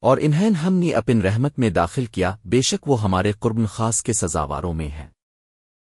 اور انہیں ہم نے اپن رحمت میں داخل کیا، بے شک وہ ہمارے قربن خاص کے سزاواروں میں ہیں۔